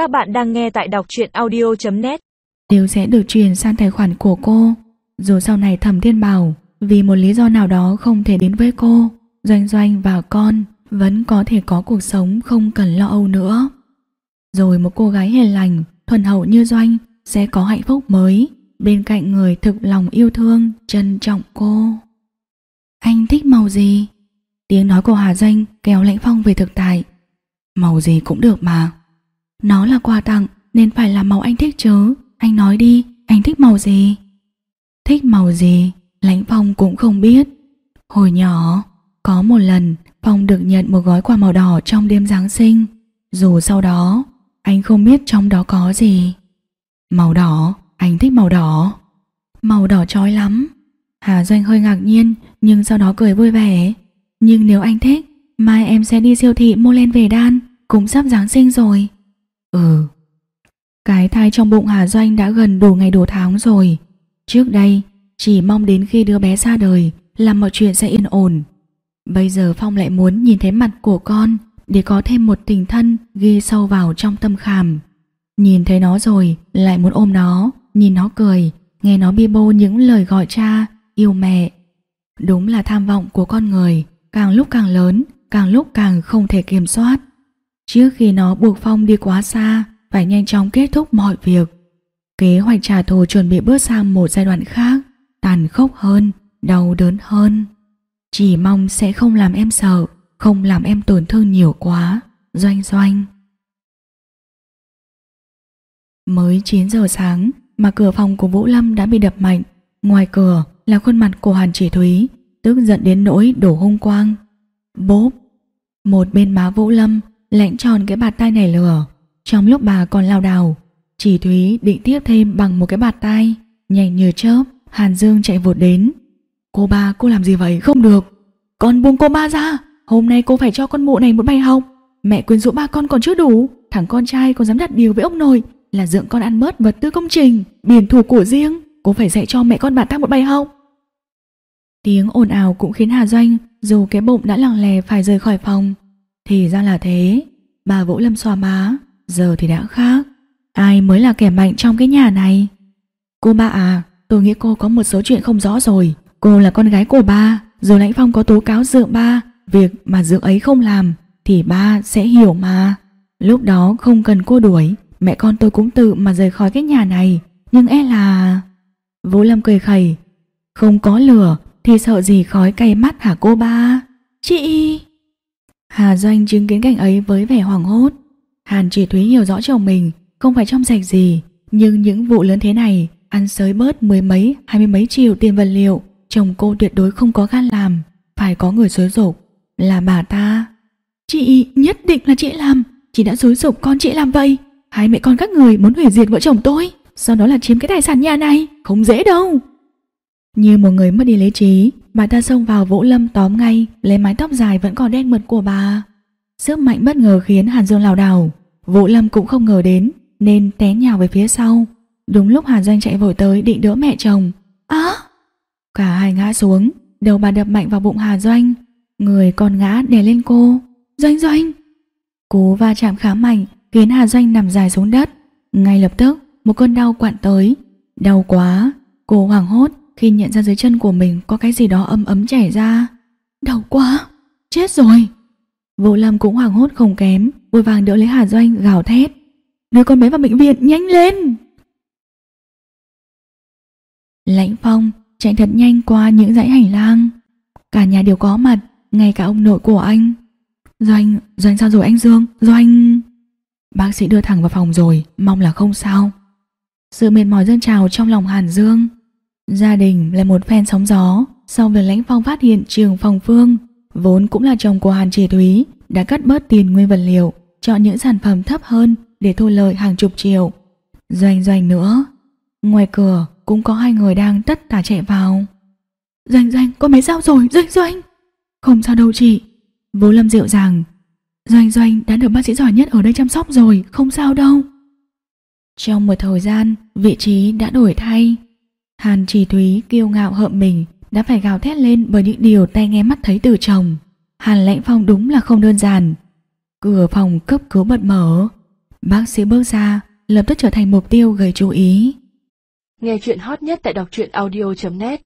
Các bạn đang nghe tại đọc truyện audio.net đều sẽ được truyền sang tài khoản của cô. Dù sau này Thẩm Thiên Bảo vì một lý do nào đó không thể đến với cô, Doanh Doanh và con vẫn có thể có cuộc sống không cần lo âu nữa. Rồi một cô gái hiền lành, thuần hậu như Doanh sẽ có hạnh phúc mới bên cạnh người thực lòng yêu thương, trân trọng cô. Anh thích màu gì? Tiếng nói của Hà Doanh kéo Lãnh Phong về thực tại. Màu gì cũng được mà. Nó là quà tặng nên phải là màu anh thích chứ. Anh nói đi, anh thích màu gì? Thích màu gì? Lãnh Phong cũng không biết. Hồi nhỏ, có một lần Phong được nhận một gói quà màu đỏ trong đêm Giáng sinh. Dù sau đó, anh không biết trong đó có gì. Màu đỏ, anh thích màu đỏ. Màu đỏ trói lắm. Hà Doanh hơi ngạc nhiên nhưng sau đó cười vui vẻ. Nhưng nếu anh thích, mai em sẽ đi siêu thị mua lên về đan, cũng sắp Giáng sinh rồi. Ừ. Cái thai trong bụng Hà Doanh đã gần đủ ngày đủ tháng rồi. Trước đây, chỉ mong đến khi đứa bé ra đời là mọi chuyện sẽ yên ổn. Bây giờ Phong lại muốn nhìn thấy mặt của con để có thêm một tình thân ghi sâu vào trong tâm khảm. Nhìn thấy nó rồi, lại muốn ôm nó, nhìn nó cười, nghe nó bi bô những lời gọi cha, yêu mẹ. Đúng là tham vọng của con người, càng lúc càng lớn, càng lúc càng không thể kiểm soát. Trước khi nó buộc Phong đi quá xa, phải nhanh chóng kết thúc mọi việc. Kế hoạch trả thù chuẩn bị bước sang một giai đoạn khác, tàn khốc hơn, đau đớn hơn. Chỉ mong sẽ không làm em sợ, không làm em tổn thương nhiều quá. Doanh doanh. Mới 9 giờ sáng mà cửa phòng của Vũ Lâm đã bị đập mạnh. Ngoài cửa là khuôn mặt của Hàn Chỉ Thúy, tức giận đến nỗi đổ hung quang. Bốp! Một bên má Vũ Lâm lạnh tròn cái bạt tay này lửa. Trong lúc bà còn lao đảo, Chỉ Thúy định tiếp thêm bằng một cái bạt tay. Nhanh như chớp, Hàn Dương chạy vụt đến. Cô ba, cô làm gì vậy? Không được. Con buông cô ba ra. Hôm nay cô phải cho con mụ này một bài học. Mẹ quyến rũ ba con còn chưa đủ. Thằng con trai còn dám đặt điều với ông nội là dưỡng con ăn bớt vật tư công trình, biển thủ của riêng. Cô phải dạy cho mẹ con bà ta một bài học. Tiếng ồn ào cũng khiến Hà Doanh dù cái bụng đã lặng lè phải rời khỏi phòng. Thì ra là thế. Bà Vũ Lâm xoa má. Giờ thì đã khác. Ai mới là kẻ mạnh trong cái nhà này? Cô ba à, tôi nghĩ cô có một số chuyện không rõ rồi. Cô là con gái của ba, rồi Lãnh Phong có tố cáo Dượng ba, việc mà Dượng ấy không làm, thì ba sẽ hiểu mà. Lúc đó không cần cô đuổi, mẹ con tôi cũng tự mà rời khỏi cái nhà này, nhưng e là... Vũ Lâm cười khẩy, không có lửa thì sợ gì khói cay mắt hả cô ba? Chị... Hà Doanh chứng kiến cảnh ấy với vẻ hoảng hốt. Hàn chỉ Thúy hiểu rõ chồng mình, không phải trong sạch gì, nhưng những vụ lớn thế này, ăn sới bớt mười mấy, hai mươi mấy triệu tiền vật liệu, chồng cô tuyệt đối không có gan làm, phải có người xối dục, là bà ta. Chị nhất định là chị làm, chị đã xối dục con chị làm vậy. Hai mẹ con các người muốn hủy diệt vợ chồng tôi, sau đó là chiếm cái tài sản nhà này, không dễ đâu. Như một người mất đi lý trí, bà ta xông vào Vũ Lâm tóm ngay, lấy mái tóc dài vẫn còn đen mượt của bà. Sức mạnh bất ngờ khiến Hàn Dương lảo đảo, Vũ Lâm cũng không ngờ đến, nên té nhào về phía sau. Đúng lúc Hàn Doanh chạy vội tới định đỡ mẹ chồng. Á! Cả hai ngã xuống, đầu bà đập mạnh vào bụng Hà Doanh, người còn ngã đè lên cô. Doanh Doanh! Cú va chạm khá mạnh khiến Hà Doanh nằm dài xuống đất. Ngay lập tức, một cơn đau quặn tới. Đau quá, cô hoảng hốt khi nhận ra dưới chân của mình có cái gì đó ấm ấm chảy ra. Đau quá, chết rồi. Vũ Lâm cũng hoảng hốt không kém, vội vàng đỡ lấy Hà Doanh gào thét. Đưa con bé vào bệnh viện, nhanh lên! Lãnh Phong chạy thật nhanh qua những dãy hành lang. Cả nhà đều có mặt, ngay cả ông nội của anh. Doanh, Doanh sao rồi anh Dương? Doanh... Bác sĩ đưa thẳng vào phòng rồi, mong là không sao. Sự mệt mỏi dâng trào trong lòng Hàn Dương. Gia đình là một phen sóng gió, sau việc lãnh phong phát hiện trường phòng phương, vốn cũng là chồng của Hàn Chỉ Thúy, đã cắt bớt tiền nguyên vật liệu, chọn những sản phẩm thấp hơn để thu lợi hàng chục triệu. Doanh doanh nữa. Ngoài cửa cũng có hai người đang tất tả chạy vào. Doanh doanh, có mấy sao rồi, doanh doanh. Không sao đâu chị. Vũ Lâm dịu dàng. Doanh doanh đã được bác sĩ giỏi nhất ở đây chăm sóc rồi, không sao đâu. Trong một thời gian, vị trí đã đổi thay. Hàn Trì Thúy kiêu ngạo hợm mình đã phải gào thét lên bởi những điều tay nghe mắt thấy từ chồng. Hàn Lãnh Phong đúng là không đơn giản. Cửa phòng cấp cứu bật mở. Bác sĩ bước ra, lập tức trở thành mục tiêu gây chú ý. Nghe chuyện hot nhất tại đọc truyện audio.net